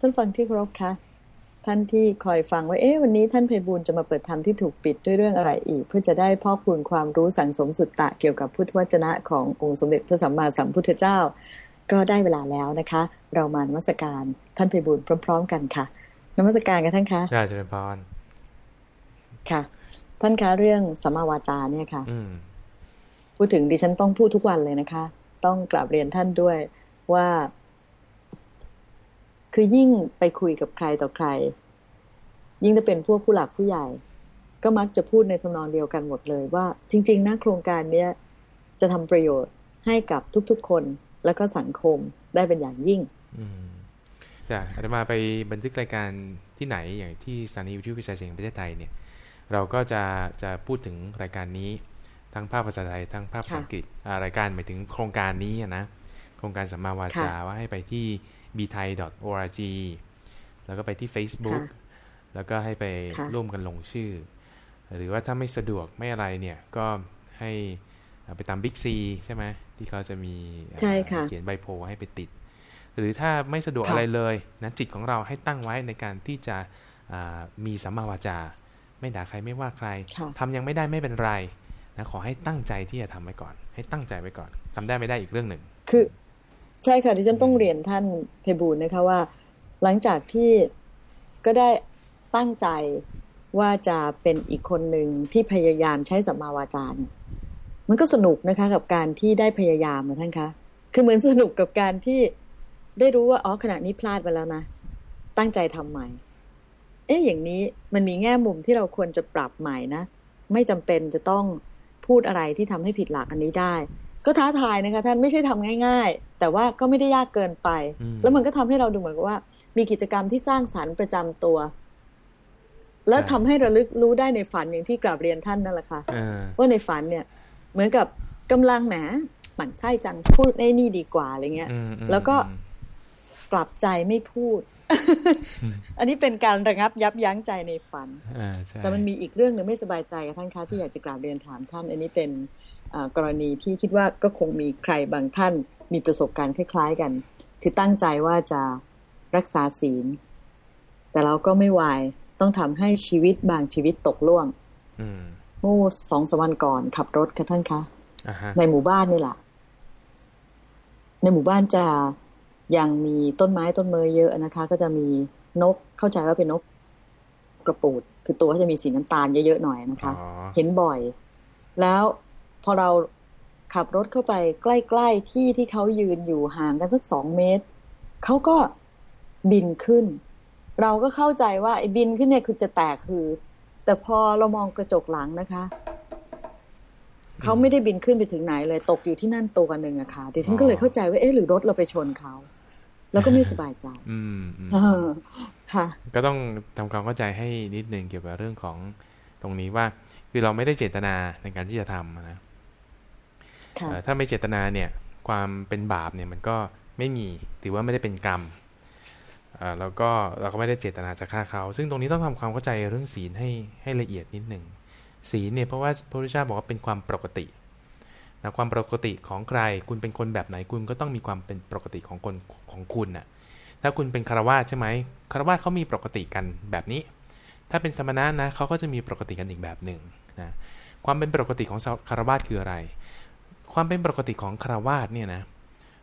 ท่านฟังที่เคารพคะท่านที่คอยฟังว่าเอ๊ะวันนี้ท่านไพบูลจะมาเปิดธรรมที่ถูกปิดด้วยเรื่องอะไรอีก เพื่อจะได้พ่อคูณความรู้สังสมสุตตะเกี่ยวกับพุทธวจนะขององค์สมเด็จพระสัมมาสัมพุทธเจ้า ก็ได้เวลาแล้วนะคะ เรามานมัสการท่านไพบูลพร้อม ๆ กันค่ะนมัสการกันท่านคะใช่เจริญพรค่ะ ท่านคะเรื่องสัมมาวาจาเนี่ยค่ะอืพูดถึงดิฉันต้องพูดทุกวันเลยนะคะ ต้องกราบเรียนท่านด้วยว่า คือยิ่งไปคุยกับใครต่อใคร ยิ่งจะเป็นพวกผู้หลักผู้ใหญ่ ก็มักจะพูดในทำนองเดียวกันหมดเลยว่า จริง ๆนะโครงการเนี้ยจะทำประโยชน์ให้กับทุกๆคนแล้วก็สังคมได้เป็นอย่างยิ่งอืมจะอาตมาไปบันทึกรายการที่ไหนอย่างที่สถานีวิทยุวิจัยเสียงประเทศไทยเนี่ย เราก็จะจะพูดถึงรายการนี้ทั้งภาพภาษาไทยทั้งภาพภาษาอังกฤษรายการหมายถึงโครงการนี้นะโครงการสัมมาวาจาว่าให้ไปที่ b t h a i org แล้วก็ไปที่ Facebook แล้วก็ให้ไปร่วมกันลงชื่อ หรือว่าถ้าไม่สะดวกไม่อะไรเนี่ย ก็ให้ไปตามบิ๊กซีใช่ไหมที่เขาจะมีเขียนใบโพให้ไปติด หรือถ้าไม่สะดวกอะไรเลยนะจิตของเราให้ตั้งไว้ในการที่จะมีสัมมาวาจา ไม่ด่าใครไม่ว่าใครทำยังไม่ได้ไม่เป็นไรนะขอให้ตั้งใจที่จะทำไว้ก่อน ให้ตั้งใจไว้ก่อนทำได้ไม่ได้อีกเรื่องหนึ่ง คือ ใช่ค่ะที่ฉันต้องเรียนท่านเพบูลนะคะว่า หลังจากที่ก็ได้ตั้งใจว่าจะเป็นอีกคนหนึ่งที่พยายามใช้สัมมาวาจาเนี่ยมันก็สนุกนะคะกับการที่ได้พยายามนะท่านคะ คือเหมือนสนุกกับการที่ได้รู้ว่าอ๋อขณะนี้พลาดไปแล้วนะ ตั้งใจทำใหม่ เอ๊ะอย่างนี้มันมีแง่มุมที่เราควรจะปรับใหม่นะ ไม่จำเป็นจะต้องพูดอะไรที่ทำให้ผิดหลักอันนี้ได้ ก็ท้าทายนะคะท่านไม่ใช่ทำง่าย ๆ แต่ว่าก็ไม่ได้ยากเกินไป แล้วมันก็ทำให้เราดูเหมือนกับว่า มีกิจกรรมที่สร้างสารรค์ประจำตัว แล้วทำให้ระลึกรู้ได้ในฝันอย่างที่กราบเรียนท่านนั่นแหละค่ะว่าในฝันเนี่ย เหมือนกับกำลังแหมหมั่นไส้จังพูดในนี่ดีกว่าอะไรเงี้ย แล้วก็กลับใจไม่พูด อันนี้เป็นการระงับยับยั้งใจในฝันแต่มันมีอีกเรื่องหนึ่งไม่สบายใจกับท่านคะที่อยากจะกราบเรียนถามท่าน อันนี้เป็น กรณีที่คิดว่าก็คงมีใครบางท่านมีประสบการณ์คล้าย ๆกัน คือตั้งใจว่าจะรักษาศีล แต่เราก็ไม่ไหวต้องทำให้ชีวิตบางชีวิตตกล่วงเมื่อสองสวันก่อนขับรถค่ะท่านคะในหมู่บ้านนี่แหละในหมู่บ้านจะยังมีต้นไม้ต้นเมยเยอะนะคะ ก็จะมีนกเข้าใจว่าเป็นนกกระปูด คือตัวเขาจะมีสีน้ำตาลเยอะๆหน่อยนะคะ เห็นบ่อย แล้ว พอเราขับรถเข้าไปใกล้ ๆ ที่ที่เขายืนอยู่ห่างกันสักสองเมตร เขาก็บินขึ้น เราก็เข้าใจว่าไอ้บินขึ้นเนี่ยคือจะแตกคือ แต่พอเรามองกระจกหลังนะคะเขาไม่ได้บินขึ้นไปถึงไหนเลยตกอยู่ที่นั่นตัวกันหนึ่งอะค่ะดิฉันก็เลยเข้าใจว่าเอ๊ะหรือรถเราไปชนเขาแล้วก็ไม่สบายใจอืมค่ะ ก็ต้องทำความเข้าใจให้นิดนึงเกี่ยวกับเรื่องของตรงนี้ว่า คือเราไม่ได้เจตนาในการที่จะทำนะ ถ้าไม่เจตนาเนี่ยความเป็นบาปเนี่ยมันก็ไม่มีถือว่าไม่ได้เป็นกรรมแล้วก็เราก็ไม่ได้เจตนาจะฆ่าเขา ซึ่งตรงนี้ต้องทำความเข้าใจเรื่องศีลให้ให้ละเอียดนิดหนึ่งศีลเนี่ยเพราะว่าพระพุทธเจ้าบอกว่าเป็นความปกตินะความปกติของใคร คุณเป็นคนแบบไหนคุณก็ต้องมีความเป็นปกติของคนของคุณน่ะถ้าคุณเป็นคารวาสใช่ไหมคารวาสเขามีปกติกันแบบนี้ ถ้าเป็นสมณะนะเขาก็จะมีปกติกันอีกแบบหนึ่งนะความเป็นปกติของคารวาสคืออะไร ความเป็นปกติของคารวาสเนี่ยนะ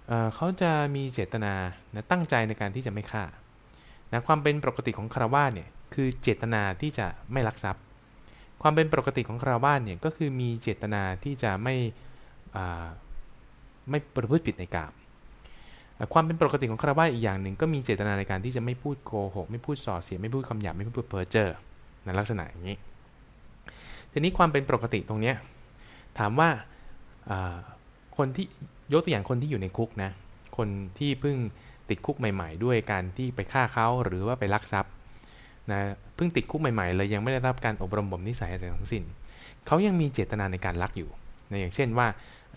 เเขาจะมีเจตนานะตั้งใจในการที่จะไม่ฆ่านะความเป็นปกติของคารวาสเนี่ยคือเจตนาที่จะไม่ลักทรัพย์ ความเป็นปกติของคารวาสเนี่ยก็คือมีเจตนาที่จะไม่ไม่ประพฤติผิดในกามความเป็นปกติของคารวะอีกอย่างหนึ่งก็มีเจตนาในการที่จะไม่พูดโกหกไม่พูดส่อเสียไม่พูดคำหยาบไม่พูดเพ้อเจ้อในลักษณะอย่างนี้ ทีนี้ความเป็นปกติตรงเนี้ยถามว่า คนที่ยกตัวอย่างคนที่อยู่ในคุกนะ คนที่เพิ่งติดคุกใหม่ ๆ ด้วยการที่ไปฆ่าเขาหรือว่าไปลักทรัพย์นะเพิ่งติดคุกใหม่ๆเลยยังไม่ได้รับการอบรมบ่มนิสัยอะไรทั้งสิ้นเขายังมีเจตนาในการลักอยู่นะอย่างเช่นว่า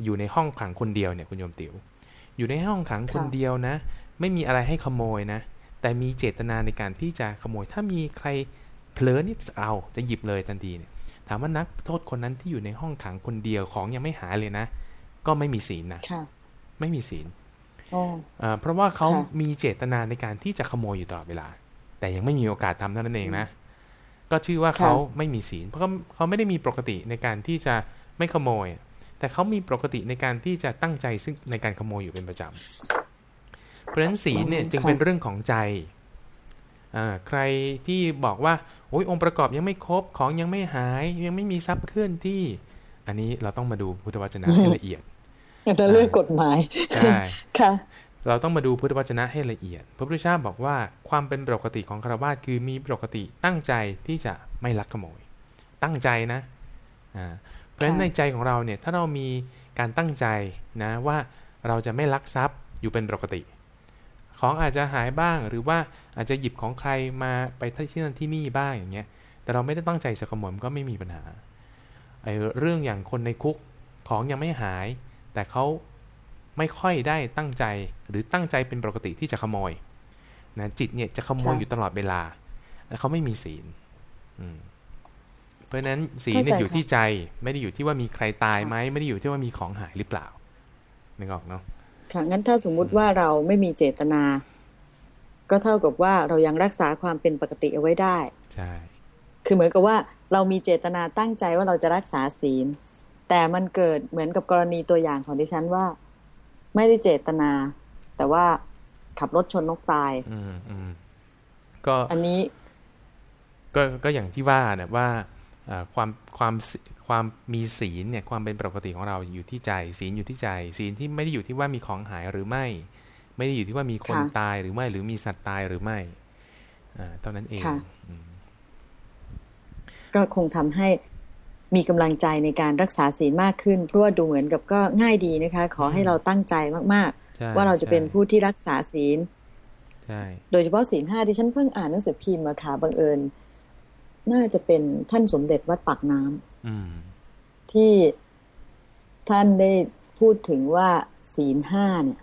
อยู่ในห้องขังคนเดียวเนี่ยคุณโยมติว๋วอยู่ในห้องขังคนเดียวนะ ไม่มีอะไรให้ขโมยนะ แต่มีเจตนาในการที่จะขโมย ถ้ามีใครเผลอนิดเอาจะหยิบเลยทันทีเนี่ย ถามว่านักโทษคนนั้นที่อยู่ในห้องขังคนเดียวของยังไม่หายเลยนะ ก็ไม่มีศีลนะไม่มีศีลเพราะว่าเขามีเจตนาในการที่จะขโมยอยู่ตลอดเวลา แต่ยังไม่มีโอกาสทำเท่านั้นเองนะ ก็ชื่อว่าเขาไม่มีศีล เพราะเขาเขาไม่ได้มีปกติในการที่จะไม่ขโมย แต่เขามีปกติในการที่จะตั้งใจซึ่งในการขโมยอยู่เป็นประจำเพราะฉะนั้นศีลเนี่ยจึงเป็นเรื่องของใจ ใครที่บอกว่าโอ้ยองค์ประกอบยังไม่ครบของยังไม่หายยังไม่มีทรัพย์เคลื่อนที่ อันนี้เราต้องมาดูพุทธวจนะให้ละเอียดจะเรื่องกฎหมายใช่ค่ะ เราต้องมาดูพุทธวจนะให้ละเอียด พระพุทธเจ้าบอกว่าความเป็นปกติของคารวะคือมีปกติตั้งใจที่จะไม่ลักขโมย ตั้งใจนะอ่าเพราะฉะนั้นในใจของเราเนี่ยถ้าเรามีการตั้งใจนะว่าเราจะไม่ลักทรัพย์อยู่เป็นปกติ ของอาจจะหายบ้าง หรือว่าอาจจะหยิบของใครมาไปที่นั่นที่นี่บ้างอย่างเงี้ย แต่เราไม่ได้ตั้งใจจะขโมยก็ไม่มีปัญหาไอ้เรื่องอย่างคนในคุกของยังไม่หาย แต่เขาไม่ค่อยได้ตั้งใจหรือตั้งใจเป็นปกติที่จะขโมยนะจิตเนี่ยจะขโมยอยู่ตลอดเวลา แล้วเขาไม่มีศีลเพราะฉะนั้นศีลเนี่ยอยู่ที่ใจ ไม่ได้อยู่ที่ว่ามีใครตายไหมไม่ได้อยู่ที่ว่ามีของหายหรือเปล่านึกออกเนาะ ค่ะงั้นถ้าสมมุติว่าเราไม่มีเจตนา ก็เท่ากับว่าเรายังรักษาความเป็นปกติเอาไว้ได้ ใช่ คือเหมือนกับว่าเรามีเจตนาตั้งใจว่าเราจะรักษาศีล แต่มันเกิดเหมือนกับกรณีตัวอย่างของดิฉันว่า ไม่ได้เจตนา แต่ว่าขับรถชนนกตาย อืมอืมก็อันนี้ ก็ก็อย่างที่ว่าเนี่ยว่าความความ ความมีศีลเนี่ยความเป็นปกติของเราอยู่ที่ใจ ศีลอยู่ที่ใจ ศีลที่ไม่ได้อยู่ที่ว่ามีของหายหรือไม่ ไม่ได้อยู่ที่ว่ามีคนตายหรือไม่หรือมีสัตว์ตายหรือไม่อ่าเท่านั้นเองก็คงทำให้มีกำลังใจในการรักษาศีลมากขึ้น เพราะว่าดูเหมือนกับก็ง่ายดีนะคะ ขอให้เราตั้งใจมากๆ ว่าเราจะเป็นผู้ที่รักษาศีลโดยเฉพาะศีลห้าที่ฉันเพิ่งอ่านหนังสือพิมพ์มาค่ะบังเอิญ น่าจะเป็นท่านสมเด็จวัดปากน้ำ ที่ท่านได้พูดถึงว่าศีลห้าเนี่ย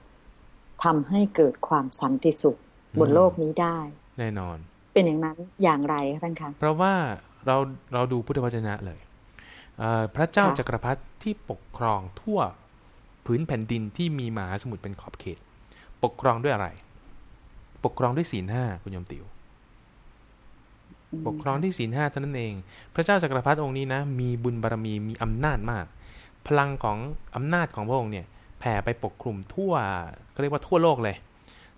ทำให้เกิดความสันติสุขบนโลกนี้ได้ แน่นอน เป็นอย่างนั้นอย่างไรคะท่านคะเพราะว่าเราเราดูพุทธวจนะเลยพระเจ้าจักรพรรดิที่ปกครองทั่วพื้นแผ่นดินที่มีมหาสมุทรเป็นขอบเขต ปกครองด้วยอะไร ปกครองด้วยศีลห้าคุณยมติว ปกครองที่ศีลห้าเท่านั้นเอง พระเจ้าจักรพรรดิองค์นี้นะ มีบุญบารรมีมีอำนาจมาก พลังของอำนาจของพระองค์เนี่ยแผ่ไปปกคลุมทั่วเขาเรียกว่าทั่วโลกเลย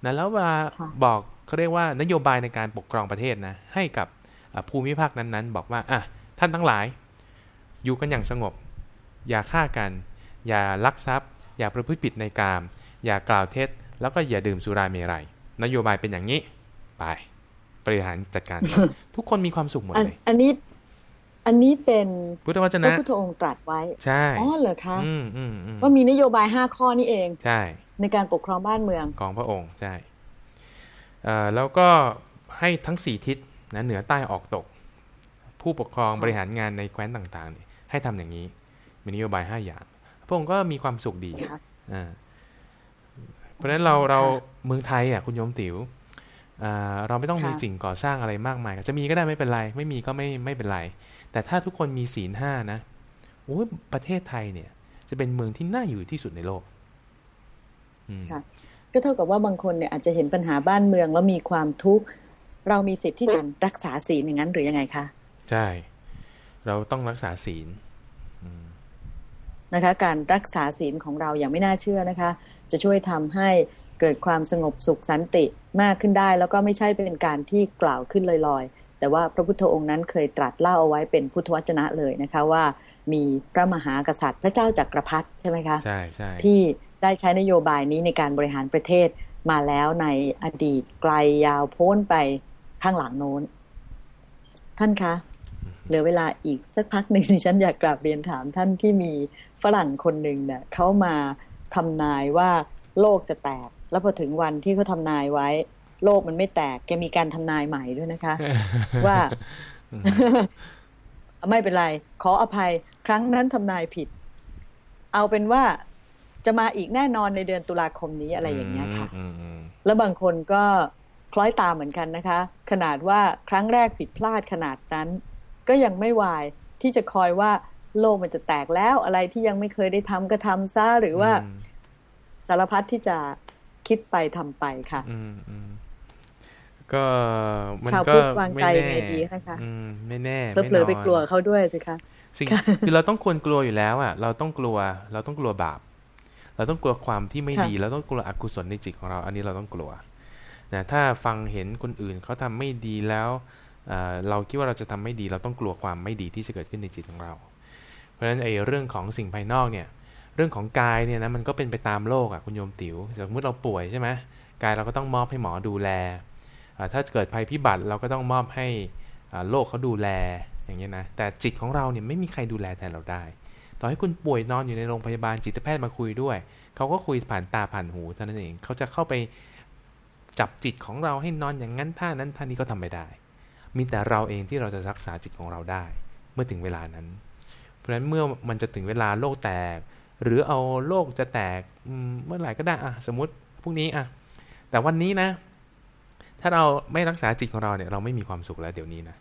นะแล้วเวลาบอกเขาเรียกว่านโยบายในการปกครองประเทศนะให้กับภูมิภาคนั้นๆ บอกว่าอะท่านทั้งหลาย อยู่กันอย่างสงบ อย่าฆ่ากัน อย่าลักทรัพย์ อย่าประพฤติผิดในกาม อย่ากล่าวเท็จ แล้วก็อย่าดื่มสุราเมรัยนโยบายเป็นอย่างนี้ไป บริหารจัดการ ทุกคนมีความสุขหมดเลย อันนี้ อันนี้เป็นพุทธวจนะพระพุทธองค์ตรัสไว้ ใช่อ๋อเหรอคะว่ามีนโยบายห้าข้อนี้เอง ใช่ ในการปกครองบ้านเมืองของพระองค์ใช่แล้วก็ให้ทั้งสี่ทิศนะเหนือใต้ออกตก ผู้ปกครองบริหารงานในแคว้นต่างๆเนี่ยให้ทำอย่างนี้ มีนโยบายห้าอย่าง พระองค์ก็มีความสุขดีอ่าเพราะฉะนั้นเราเราเมืองไทยอะคุณโยมติ๋ว เราไม่ต้องมีสิ่งก่อสร้างอะไรมากมายจะมีก็ได้ไม่เป็นไร ไม่มีก็ไม่ไม่เป็นไร แต่ถ้าทุกคนมีศีลห้านะโอ้ประเทศไทยเนี่ย จะเป็นเมืองที่น่าอยู่ที่สุดในโลกค่ะก็เท่ากับว่าบางคนเนี่ยอาจจะเห็นปัญหาบ้านเมืองแล้วมีความทุกข์เรามีสิทธิ์ที่จะรักษาศีลอย่างนั้นหรือยังไงคะใช่ เราต้องรักษาศีลนะคะ การรักษาศีลของเราอย่างไม่น่าเชื่อนะคะ จะช่วยทำให้เกิดความสงบสุขสันติมากขึ้นได้ แล้วก็ไม่ใช่เป็นการที่กล่าวขึ้นลอยๆ แต่ว่าพระพุทธองค์นั้นเคยตรัสเล่าเอาไว้เป็นพุทธวจนะเลยนะคะว่ามีพระมหากษัตริย์พระเจ้าจักรพรรดิใช่ไหมคะใช่ใช่ที่ได้ใช้นโยบายนี้ในการบริหารประเทศมาแล้วในอดีตไกลยาวโพ้นไปข้างหลังโน้น ท่านคะเหลือเวลาอีกสักพักหนึ่งฉันอยากกราบเรียนถามท่านที่มีฝรั่งคนหนึ่งเนี่ยเขามา ทำนายว่าโลกจะแตก แล้วพอถึงวันที่เขาทานายไว้ โลกมันไม่แตกแกมีการทำนายใหม่ด้วยนะคะ ว่าไม่เป็นไร ขออภัย ครั้งนั้นทำนายผิด เอาเป็นว่าจะมาอีกแน่นอนในเดือนตุลาคมนี้อะไรอย่างเงี้ยค่ะแล้วบางคนก็คล้อยตามเหมือนกันนะคะ ขนาดว่าครั้งแรกผิดพลาดขนาดนั้น ก็ยังไม่วายที่จะคอยว่า โลกมันจะแตกแล้วอะไรที่ยังไม่เคยได้ทำก็ทำซะหรือว่าสารพัดที่จะคิดไปทำไปค่ะอืมอืมก็มันชาวก็พุทธวางไม่ใจแน่ยังไงดีนะคะอืมไม่แน่เผลอๆไปกลัวเขาด้วยสิคะสิ่งคือเราต้องควรกลัวอยู่แล้วอะ เราต้องกลัว เราต้องกลัวบาป เราต้องกลัวความที่ไม่ดี เราต้องกลัวอกุศลในจิตของเรา อันนี้เราต้องกลัวนะถ้าฟังเห็นคนอื่นเขาทำไม่ดีแล้วเราคิดว่าเราจะทำไม่ดี เราต้องกลัวความไม่ดีที่จะเกิดขึ้นในจิตของเรา เพราะฉะนั้นไอ้เรื่องของสิ่งภายนอกเนี่ยเรื่องของกายเนี่ยนะมันก็เป็นไปตามโลกอะคุณโยมติ๋วสมมติเราป่วยใช่ไหมกายเราก็ต้องมอบให้หมอดูแล ถ้าเกิดภัยพิบัติเราก็ต้องมอบให้โลกเขาดูแลอย่างเงี้ยนะแต่จิตของเราเนี่ยไม่มีใครดูแลแทนเราได้ ต่อให้คุณป่วยนอนอยู่ในโรงพยาบาลจิตแพทย์มาคุยด้วย เขาก็คุยผ่านตาผ่านหูเท่านั้นเองเขาจะเข้าไปจับจิตของเราให้นอนอย่างนั้นท่านั้นท่านี้ก็ทำไม่ได้ มีแต่เราเองที่เราจะรักษาจิตของเราได้ เมื่อถึงเวลานั้น ราะฉะนั้นเมื่อมันจะถึงเวลาโลกแตก หรือเอาโลกจะแตกเมื่อไหร่ก็ได้อะสมมติพรุ่งนี้อะแต่วันนี้นะ ถ้าเราไม่รักษาจิตของเราเนี่ยเราไม่มีความสุขแล้วเดี๋ยวนี้นะ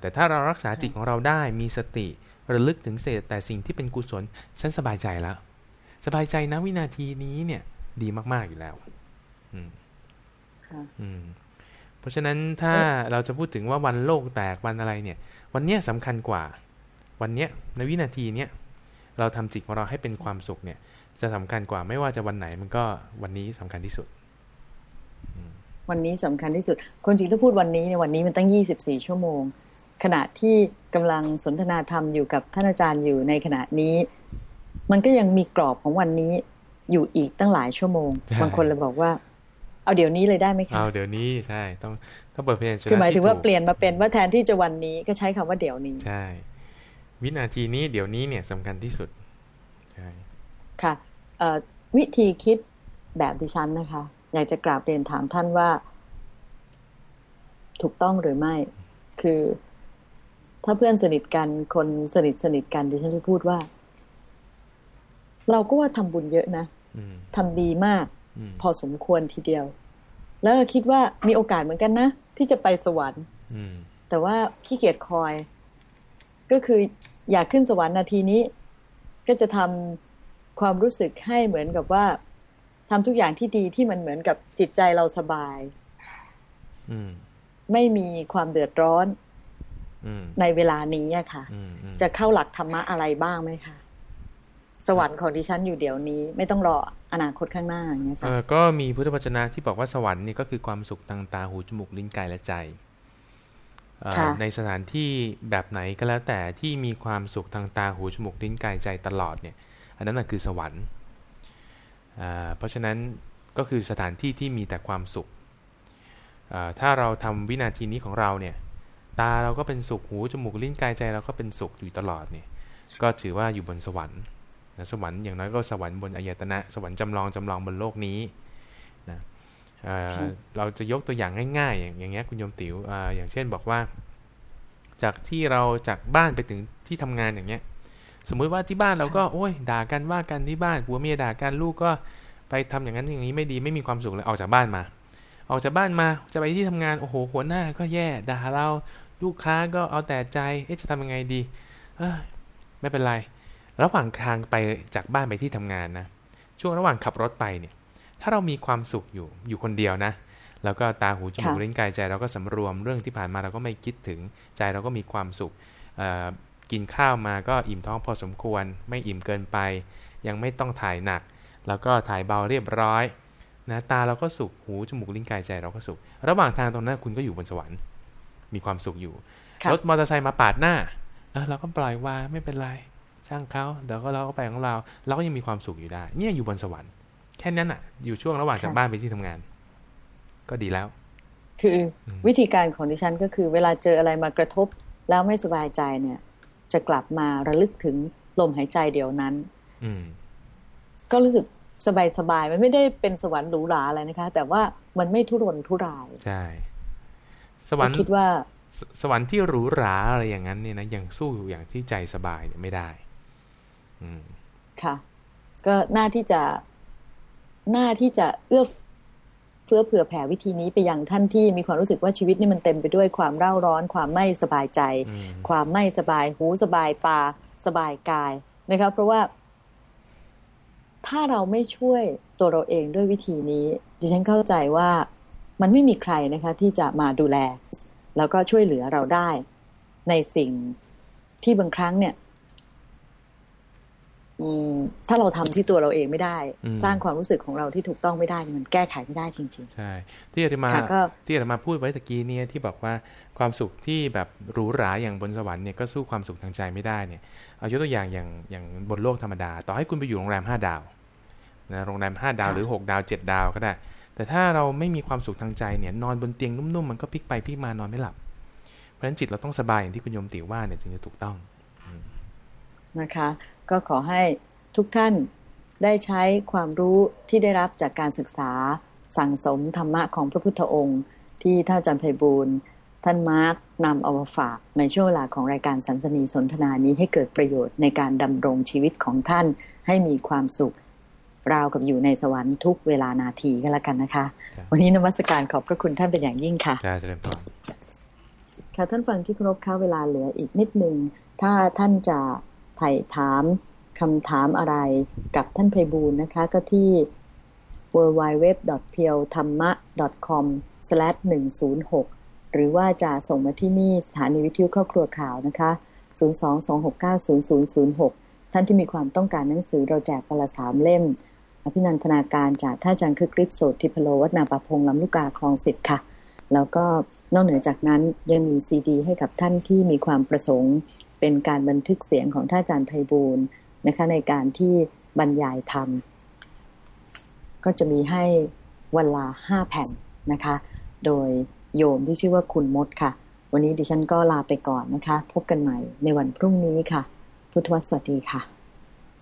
แต่ถ้าเรารักษาจิตของเราได้มีสติระลึกถึงเศษแต่สิ่งที่เป็นกุศลฉันสบายใจแล้ว สบายใจนะวินาทีนี้เนี่ย ดีมากๆอยู่แล้ว อืมอืมเพราะฉะนั้นถ้าเราจะพูดถึงว่าวันโลกแตกวันอะไรเนี่ย วันเนี้ยสำคัญกว่า วันเนี้ยในวินาทีเนี้ยเราทำจิตของเราให้เป็นความสุขเนี่ย จะสำคัญกว่าไม่ว่าจะวันไหนมันก็วันนี้สำคัญที่สุด วันนี้สำคัญที่สุด คนจริงถ้าพูดวันนี้ในวันนี้มันตั้งยี่สิบสี่ชั่วโมง ขณะที่กำลังสนทนาธรรมอยู่กับท่านอาจารย์อยู่ในขณะนี้ มันก็ยังมีกรอบของวันนี้อยู่อีกตั้งหลายชั่วโมง บางคนเลยบอกว่า เอาเดี๋ยวนี้เลยได้ไหมคะเอาเดี๋ยวนี้ใช่ต้องต้องเปิดเพลงคือหมายถึงว่าเปลี่ยนมาเป็นว่าแทนที่จะวันนี้ก็ใช้คำว่าเดี๋ยวนี้ใช่ วินาทีนี้เดี๋ยวนี้เนี่ยสำคัญที่สุดใช่ค่ะวิธีคิดแบบดิฉันนะคะ อยากจะกราบเรียนถามท่านว่า ถูกต้องหรือไม่ คือ ถ้าเพื่อนสนิทกันคนสนิทสนิทกันดิฉันจะพูดว่า เราก็ว่าทำบุญเยอะนะทำดีมากพอสมควรทีเดียว แล้วคิดว่ามีโอกาสเหมือนกันนะ ที่จะไปสวรรค์แต่ว่าขี้เกียจคอย ก็คือ อยากขึ้นสวรรค์นาทีนี้ ก็จะทำความรู้สึกให้เหมือนกับว่าทำทุกอย่างที่ดีที่มันเหมือนกับจิตใจเราสบายไม่มีความเดือดร้อนในเวลานี้อะค่ะ จะเข้าหลักธรรมะอะไรบ้างไหมคะสวรรค์ของดิฉันอยู่เดี๋ยวนี้ ไม่ต้องรออนาคตข้างหน้าอย่างเงี้ยค่ะก็มีพุทธวจนะที่บอกว่าสวรรค์นี่ก็คือความสุขทางตาหูจมูกลิ้นกายและใจ ในสถานที่แบบไหนก็แล้วแต่ที่มีความสุขทางตาหูจมูกลิ้นกายใจตลอดเนี่ย อันนั้นคือสวรรค์เพราะฉะนั้นก็คือสถานที่ที่มีแต่ความสุข ถ้าเราทำวินาทีนี้ของเราเนี่ย ตาเราก็เป็นสุขหูจมูกลิ้นกายใจเราก็เป็นสุขอยู่ตลอดเนี่ยก็ถือว่าอยู่บนสวรรค์นะสวรรค์อย่างน้อยก็สวรรค์บนอายตนะ สวรรค์จำลองจำลองบนโลกนี้นะ เราจะยกตัวอย่างง่ายๆ อย่างอย่างเงี้ยคุณโยมติ๋วอย่างเช่นบอกว่า จากที่เราจากบ้านไปถึงที่ทำงานอย่างเงี้ย สมมุติว่าที่บ้านเราก็โอ้ยด่ากันว่ากันที่บ้านผัวเมียด่ากันลูกก็ไปทำอย่างนั้นอย่างนี้ไม่ดีไม่มีความสุขเลยออกจากบ้านมา ออกจากบ้านมาจะไปที่ทำงานโอ้โหหัวหน้าก็แย่ด่าเราลูกค้าก็เอาแต่ใจเอ๊ะจะทำยังไงดีเออไม่เป็นไร ระหว่างทางไปจากบ้านไปที่ทำงานนะช่วงระหว่างขับรถไปเนี่ย ถ้าเรามีความสุขอยู่อยู่คนเดียวนะ แล้วก็ตาหูจมูกลิ้นกายใจเราก็สำรวมเรื่องที่ผ่านมาเราก็ไม่คิดถึงใจเราก็มีความสุขกินข้าวมาก็อิ่มท้องพอสมควร ไม่อิ่มเกินไป ยังไม่ต้องถ่ายหนัก แล้วก็ถ่ายเบาเรียบร้อยนะตาเราก็สุขหูจมูกลิ้นกายใจเราก็สุข ระหว่างทางตรงนั้นคุณก็อยู่บนสวรรค์ มีความสุขอยู่รถมอเตอร์ไซค์มาปาดหน้าเออเราก็ปล่อยวางไม่เป็นไรช่างเขาเดี๋ยวก็เราก็ไปของเรา เราก็ยังมีความสุขอยู่ได้ เนี่ยอยู่บนสวรรค์ แค่นั้นอะ อยู่ช่วงระหว่างจากบ้านไปที่ทำงาน ก็ดีแล้ว คือวิธีการของดิฉันก็คือ เวลาเจออะไรมากระทบแล้วไม่สบายใจเนี่ย จะกลับมาระลึกถึงลมหายใจเดียวนั้น อืก็รู้สึกสบายสบายมันไม่ได้เป็นสวรรค์หรูหราอะไรนะคะ แต่ว่ามันไม่ทุรนทุรายใช่สวรรค์คิดว่าสวรรค์ที่หรูหราอะไรอย่างนั้นเนี่ยนะยังสู้อย่างที่ใจสบายเนี่ยไม่ได้ อืมค่ะ ก็น่าที่จะ น่าที่จะเอื้อเฟื้อเผื่อแผ่วิธีนี้ไปยังท่านที่มีความรู้สึกว่าชีวิตนี่มันเต็มไปด้วยความเร่าร้อน ความไม่สบายใจ ความไม่สบายหูสบายตาสบายกายนะครับเพราะว่า ถ้าเราไม่ช่วยตัวเราเองด้วยวิธีนี้ ดิฉันเข้าใจว่ามันไม่มีใครนะคะ ที่จะมาดูแล แล้วก็ช่วยเหลือเราได้ ในสิ่งที่บางครั้งเนี่ย ถ้าเราทำที่ตัวเราเองไม่ได้ สร้างความรู้สึกของเราที่ถูกต้องไม่ได้มันแก้ไขไม่ได้จริง ๆ ใช่ ที่อาตมาที่อาตมาพูดไว้ตะกี้เนี่ยที่บอกว่าความสุขที่แบบหรูหราอย่างบนสวรรค์เนี่ยก็สู้ความสุขทางใจไม่ได้เนี่ยเอายกตัวอย่างอย่างอย่างบนโลกธรรมดา ต่อให้คุณไปอยู่โรงแรมห้าดาวนะโรงแรมห้าดาวหรือหกดาวเจ็ดดาวก็ได้ แต่ถ้าเราไม่มีความสุขทางใจเนี่ยนอนบนเตียงนุ่มๆมันก็พลิกไปพลิกมานอนไม่หลับ เพราะฉะนั้นจิตเราต้องสบายอย่างที่คุณโยมติว่าเนี่ยจึงจะถูกต้องนะคะ ก็ขอให้ทุกท่านได้ใช้ความรู้ที่ได้รับจากการศึกษาสั่งสมธรรมะของพระพุทธองค์ ที่ท่านอาจารย์ไพบูลท่านมาร์กนำเอามาฝากในช่วงเวลาของรายการสันสนีสนทนานี้ให้เกิดประโยชน์ในการดำรงชีวิตของท่านให้มีความสุข ราวกับอยู่ในสวรรค์ทุกเวลานาทีก็แล้วกันนะคะ วันนี้นมัสการขอบพระคุณท่านเป็นอย่างยิ่งค่ะใช่เจริญพรค่ะท่านฟังที่ครบค่าเวลาเหลืออีกนิดนึงถ้าท่านจะ ไถ่ถามคำถามอะไรกับท่านไพบูลนะคะ ก็ที่ w w w p e o t h a m m a c o m 106 หรือว่าจะส่งมาที่นี่สถานีวิทยุครอบครัวข่าวนะคะ 022690006 ท่านที่มีความต้องการหนังสือเราแจกปละสามเล่ม อภินันทนาการจากท่าจังคือกริปโสทิพโลวัฒนาปะพงลำลูกกาคลองสิบค่ะ แล้วก็นอกเหนือจากนั้นยังมีซีดีให้กับท่านที่มีความประสงค์ เป็นการบันทึกเสียงของท่านอาจารย์ไพบูลนะคะในการที่บรรยายธรรม ก็จะมีให้วันละห้าแผ่นนะคะ โดยโยมที่ชื่อว่าคุณมดค่ะ วันนี้ดิฉันก็ลาไปก่อนนะคะ พบกันใหม่ในวันพรุ่งนี้ค่ะ พุทธวสวัสดีค่ะ